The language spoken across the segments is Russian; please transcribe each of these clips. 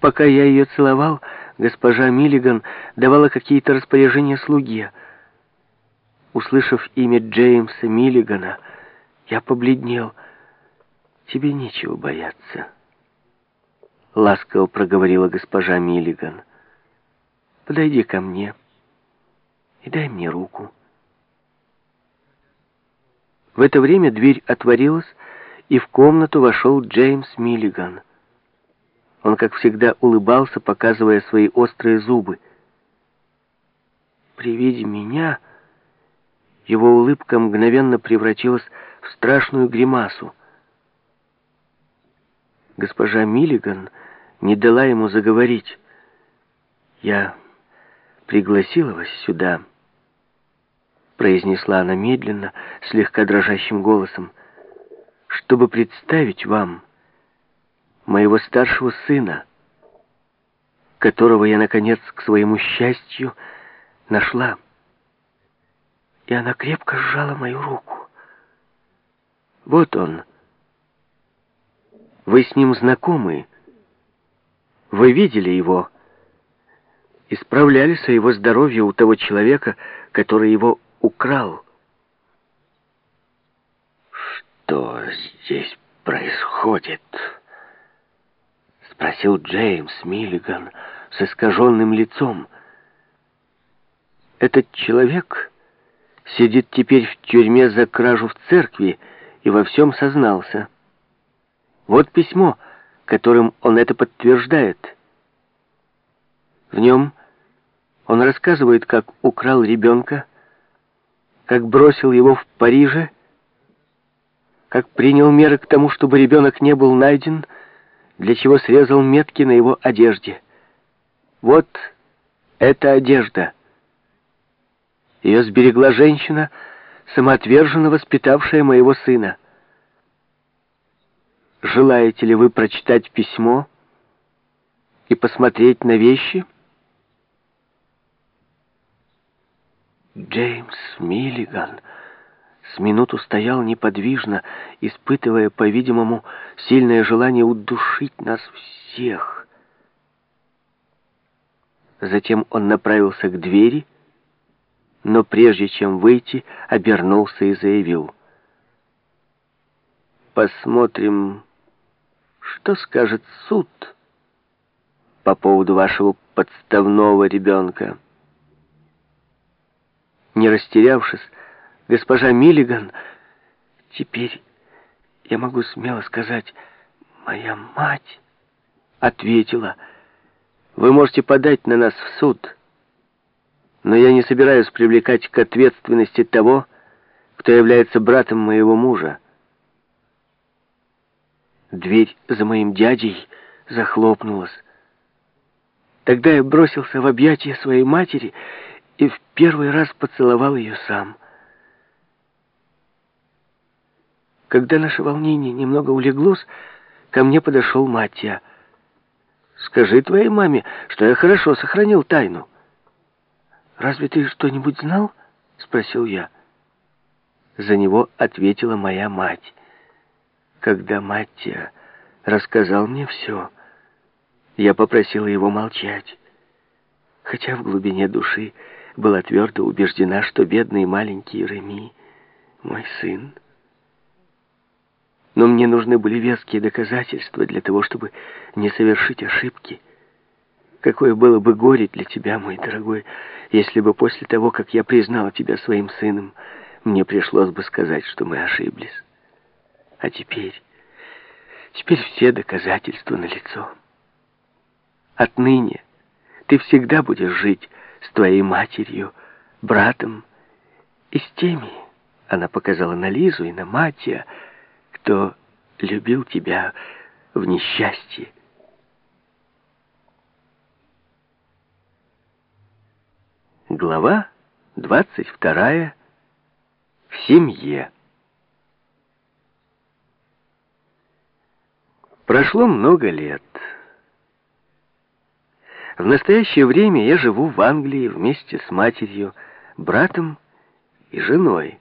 Пока я ее целовал, госпожа Миллиган давала какие-то распоряжения слуге. Услышав имя Джеймса Миллигана, я побледнел. «Тебе нечего бояться», — ласково проговорила госпожа Миллиган. «Подойди ко мне и дай мне руку». В это время дверь отворилась, и в комнату вошел Джеймс Миллиган. Он, как всегда, улыбался, показывая свои острые зубы. При виде меня его улыбка мгновенно превратилась в страшную гримасу. Госпожа Миллиган не дала ему заговорить. «Я пригласила вас сюда», — произнесла она медленно, слегка дрожащим голосом, «чтобы представить вам моего старшего сына, которого я, наконец, к своему счастью, нашла. И она крепко сжала мою руку. Вот он. Вы с ним знакомы. Вы видели его. Исправлялись о его здоровье у того человека, который его украл. Что здесь происходит? Спросил Джеймс Миллиган с искаженным лицом. Этот человек сидит теперь в тюрьме за кражу в церкви и во всем сознался. Вот письмо, которым он это подтверждает. В нем он рассказывает, как украл ребенка, как бросил его в Париже, как принял меры к тому, чтобы ребенок не был найден, для чего срезал метки на его одежде. Вот эта одежда. Ее сберегла женщина, самоотверженно воспитавшая моего сына. Желаете ли вы прочитать письмо и посмотреть на вещи? Джеймс Миллиган с минуту стоял неподвижно, испытывая, по-видимому, сильное желание удушить нас всех. Затем он направился к двери, но прежде чем выйти, обернулся и заявил. «Посмотрим, что скажет суд по поводу вашего подставного ребенка». Не растерявшись, госпожа Миллиган, теперь я могу смело сказать, моя мать ответила, вы можете подать на нас в суд, но я не собираюсь привлекать к ответственности того, кто является братом моего мужа. Дверь за моим дядей захлопнулась. Тогда я бросился в объятия своей матери и в первый раз поцеловал ее сам. Когда наше волнение немного улеглось, ко мне подошел Матья. «Скажи твоей маме, что я хорошо сохранил тайну». «Разве ты что-нибудь знал?» — спросил я. За него ответила моя мать. Когда Маттия рассказал мне все, я попросила его молчать. Хотя в глубине души была твердо убеждена, что бедный маленький Реми — мой сын. Но мне нужны были веские доказательства для того, чтобы не совершить ошибки. Какое было бы горе для тебя, мой дорогой, если бы после того, как я признала тебя своим сыном, мне пришлось бы сказать, что мы ошиблись. А теперь... Теперь все доказательства налицо. Отныне ты всегда будешь жить с твоей матерью, братом и с теми, она показала на Лизу и на Матия, кто любил тебя в несчастье. Глава двадцать вторая. В семье. Прошло много лет. В настоящее время я живу в Англии вместе с матерью, братом и женой.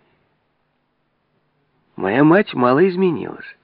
Моя мать мало изменилась.